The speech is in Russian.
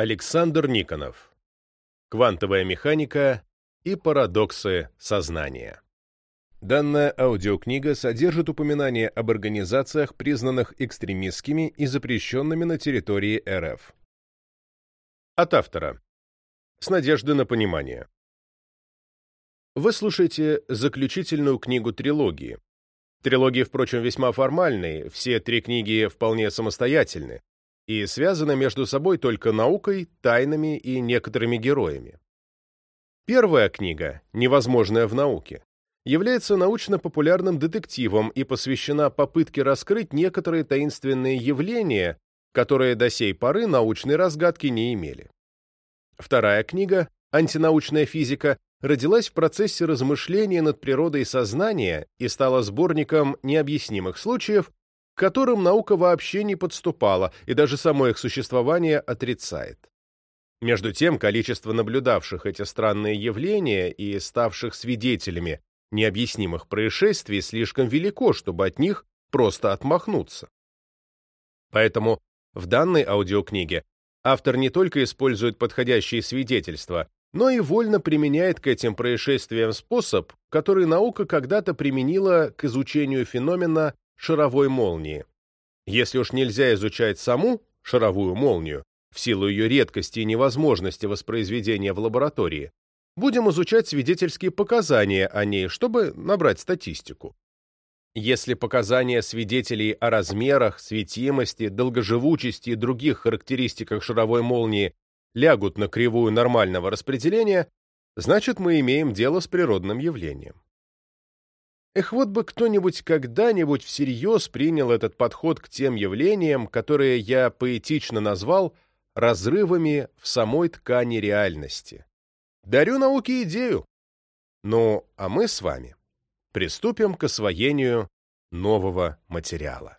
Александр Никонов. Квантовая механика и парадоксы сознания. Данная аудиокнига содержит упоминания об организациях, признанных экстремистскими и запрещенными на территории РФ. От автора. С надеждой на понимание. Вы слушаете заключительную книгу трилогии. Трилогии, впрочем, весьма формальные, все три книги вполне самостоятельны и связаны между собой только наукой, тайнами и некоторыми героями. Первая книга «Невозможное в науке» является научно-популярным детективом и посвящена попытке раскрыть некоторые таинственные явления, которые до сей поры научной разгадки не имели. Вторая книга «Антинаучная физика» родилась в процессе размышления над природой сознания и стала сборником необъяснимых случаев, которым наука вообще не подступала и даже само их существование отрицает. Между тем, количество наблюдавших эти странные явления и ставших свидетелями необъяснимых происшествий слишком велико, чтобы от них просто отмахнуться. Поэтому в данной аудиокниге автор не только использует подходящие свидетельства, но и вольно применяет к этим происшествиям способ, который наука когда-то применила к изучению феномена шаровой молнии. Если уж нельзя изучать саму шаровую молнию, в силу ее редкости и невозможности воспроизведения в лаборатории, будем изучать свидетельские показания о ней, чтобы набрать статистику. Если показания свидетелей о размерах, светимости, долгоживучести и других характеристиках шаровой молнии лягут на кривую нормального распределения, значит мы имеем дело с природным явлением. Эх, вот бы кто-нибудь когда-нибудь всерьез принял этот подход к тем явлениям, которые я поэтично назвал разрывами в самой ткани реальности. Дарю науке идею. Ну, а мы с вами приступим к освоению нового материала.